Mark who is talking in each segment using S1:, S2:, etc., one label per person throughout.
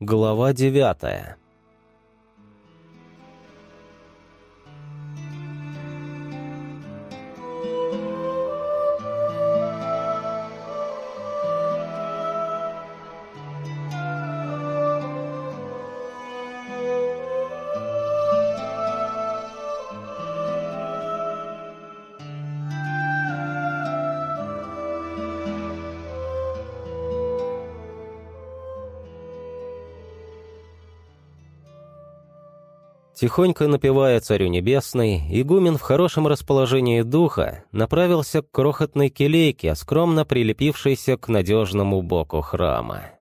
S1: Глава девятая Тихонько напевая царю небесный, игумен в хорошем расположении духа направился к крохотной келейке, скромно прилепившейся к надежному боку храма.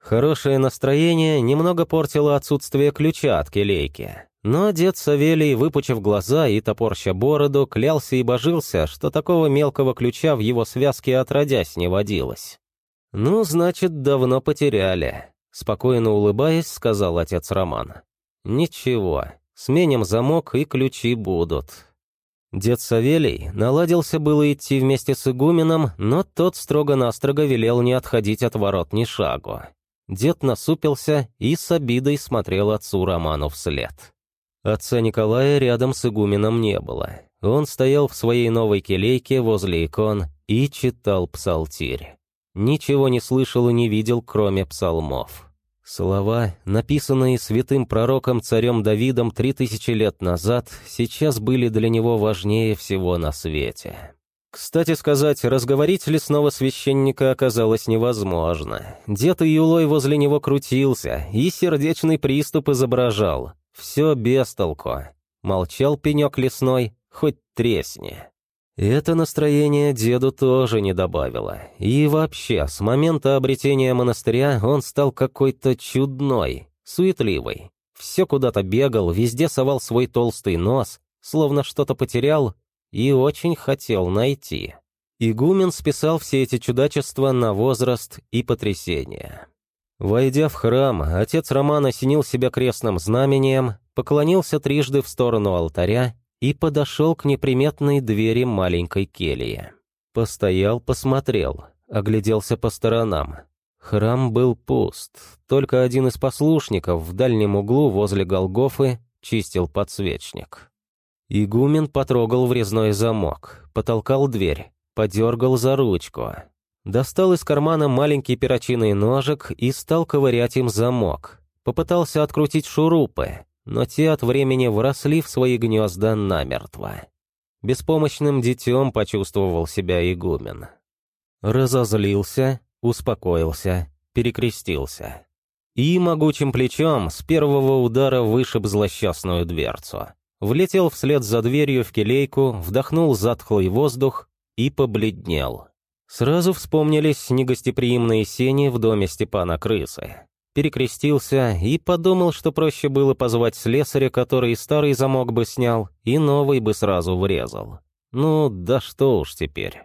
S1: Хорошее настроение немного портило отсутствие ключа от келейки, но дед Савелий, выпучив глаза и топорща бороду, клялся и божился, что такого мелкого ключа в его связке отродясь не водилось. «Ну, значит, давно потеряли», — спокойно улыбаясь, сказал отец Романа. Ничего, сменим замок и ключи будут. Дед Савелий наладился было идти вместе с игуменом, но тот строго-настрого велел не отходить от ворот ни шагу. Дед насупился и с обидой смотрел отцу Роману вслед. Отца Николая рядом с игуменом не было. Он стоял в своей новой келейке возле икон и читал псалтирь. Ничего не слышал и не видел, кроме псалмов. Слова, написанные святым пророком царем Давидом три тысячи лет назад, сейчас были для него важнее всего на свете. Кстати сказать, разговорить лесного священника оказалось невозможно. Дед Юлой возле него крутился и сердечный приступ изображал. Все без толку. Молчал пенек лесной, хоть тресни. Это настроение деду тоже не добавило. И вообще, с момента обретения монастыря он стал какой-то чудной, суетливый. Все куда-то бегал, везде совал свой толстый нос, словно что-то потерял и очень хотел найти. Игумен списал все эти чудачества на возраст и потрясение. Войдя в храм, отец Роман осенил себя крестным знамением, поклонился трижды в сторону алтаря и подошел к неприметной двери маленькой кельи. Постоял, посмотрел, огляделся по сторонам. Храм был пуст, только один из послушников в дальнем углу возле Голгофы чистил подсвечник. Игумен потрогал врезной замок, потолкал дверь, подергал за ручку. Достал из кармана маленький перочинный ножик и стал ковырять им замок. Попытался открутить шурупы, но те от времени вросли в свои гнезда намертво. Беспомощным детем почувствовал себя игумен. Разозлился, успокоился, перекрестился. И могучим плечом с первого удара вышиб злосчастную дверцу. Влетел вслед за дверью в келейку, вдохнул затхлый воздух и побледнел. Сразу вспомнились негостеприимные сени в доме Степана Крысы перекрестился и подумал, что проще было позвать слесаря, который старый замок бы снял, и новый бы сразу врезал. Ну, да что уж теперь.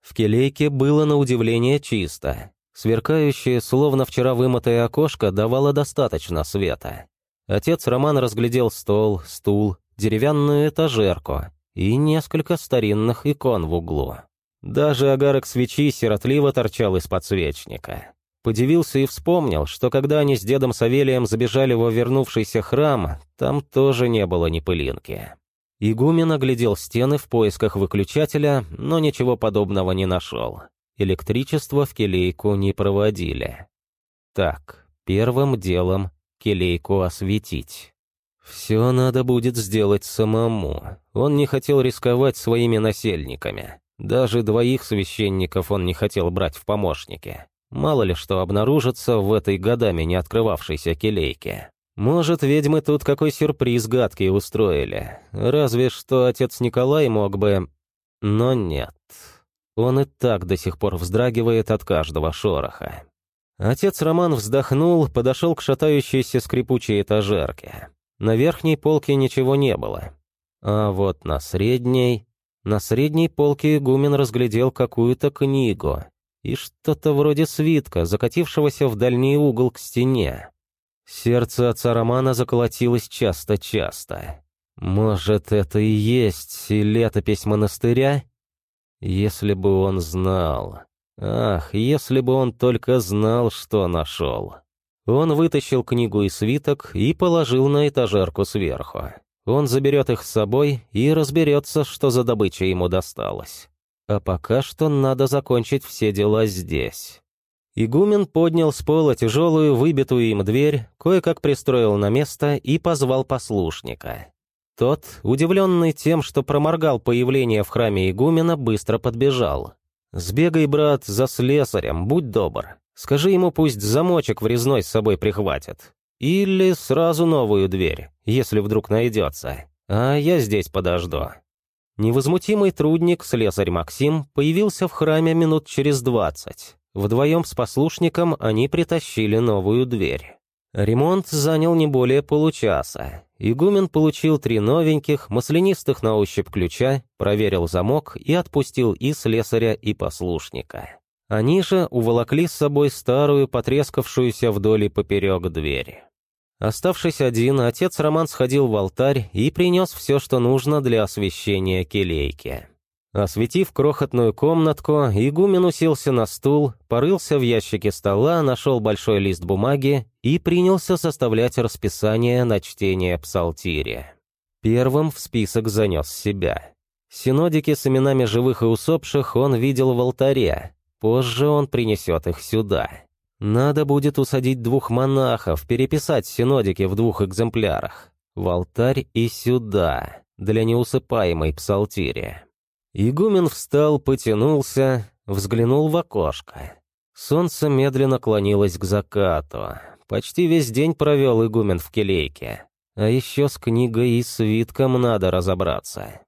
S1: В келейке было на удивление чисто. Сверкающее, словно вчера вымытое окошко, давало достаточно света. Отец Роман разглядел стол, стул, деревянную этажерку и несколько старинных икон в углу. Даже огарок свечи сиротливо торчал из подсвечника. Подивился и вспомнил, что когда они с дедом Савелием забежали во вернувшийся храм, там тоже не было ни пылинки. Игумен оглядел стены в поисках выключателя, но ничего подобного не нашел. Электричество в келейку не проводили. Так, первым делом келейку осветить. Все надо будет сделать самому. Он не хотел рисковать своими насельниками. Даже двоих священников он не хотел брать в помощники. Мало ли что обнаружится в этой годами не открывавшейся келейке. Может, ведьмы тут какой сюрприз гадкий устроили. Разве что отец Николай мог бы... Но нет. Он и так до сих пор вздрагивает от каждого шороха. Отец Роман вздохнул, подошел к шатающейся скрипучей этажерке. На верхней полке ничего не было. А вот на средней... На средней полке игумен разглядел какую-то книгу и что-то вроде свитка, закатившегося в дальний угол к стене. Сердце отца Романа заколотилось часто-часто. Может, это и есть летопись монастыря? Если бы он знал. Ах, если бы он только знал, что нашел. Он вытащил книгу и свиток и положил на этажерку сверху. Он заберет их с собой и разберется, что за добыча ему досталась. А пока что надо закончить все дела здесь. Игумен поднял с пола тяжелую, выбитую им дверь, кое-как пристроил на место и позвал послушника. Тот, удивленный тем, что проморгал появление в храме игумена, быстро подбежал. «Сбегай, брат, за слесарем, будь добр. Скажи ему, пусть замочек врезной с собой прихватит. Или сразу новую дверь, если вдруг найдется. А я здесь подожду». Невозмутимый трудник, слесарь Максим, появился в храме минут через двадцать. Вдвоем с послушником они притащили новую дверь. Ремонт занял не более получаса. Игумен получил три новеньких, маслянистых на ощупь ключа, проверил замок и отпустил и слесаря, и послушника. Они же уволокли с собой старую, потрескавшуюся вдоль и поперек двери. Оставшись один, отец Роман сходил в алтарь и принес все, что нужно для освещения келейки. Осветив крохотную комнатку, игумен уселся на стул, порылся в ящике стола, нашел большой лист бумаги и принялся составлять расписание на чтение псалтири. Первым в список занес себя. Синодики с именами живых и усопших он видел в алтаре, позже он принесет их сюда. Надо будет усадить двух монахов, переписать синодики в двух экземплярах. В алтарь и сюда, для неусыпаемой псалтири. Игумен встал, потянулся, взглянул в окошко. Солнце медленно клонилось к закату. Почти весь день провел игумен в келейке. А еще с книгой и свитком надо разобраться.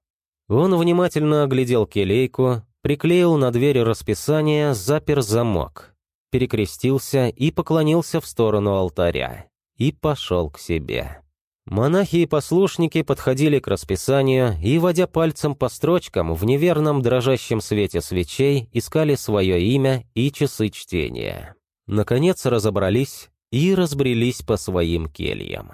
S1: Он внимательно оглядел келейку, приклеил на дверь расписание, запер замок перекрестился и поклонился в сторону алтаря. И пошел к себе. Монахи и послушники подходили к расписанию и, водя пальцем по строчкам, в неверном дрожащем свете свечей искали свое имя и часы чтения. Наконец разобрались и разбрелись по своим кельям.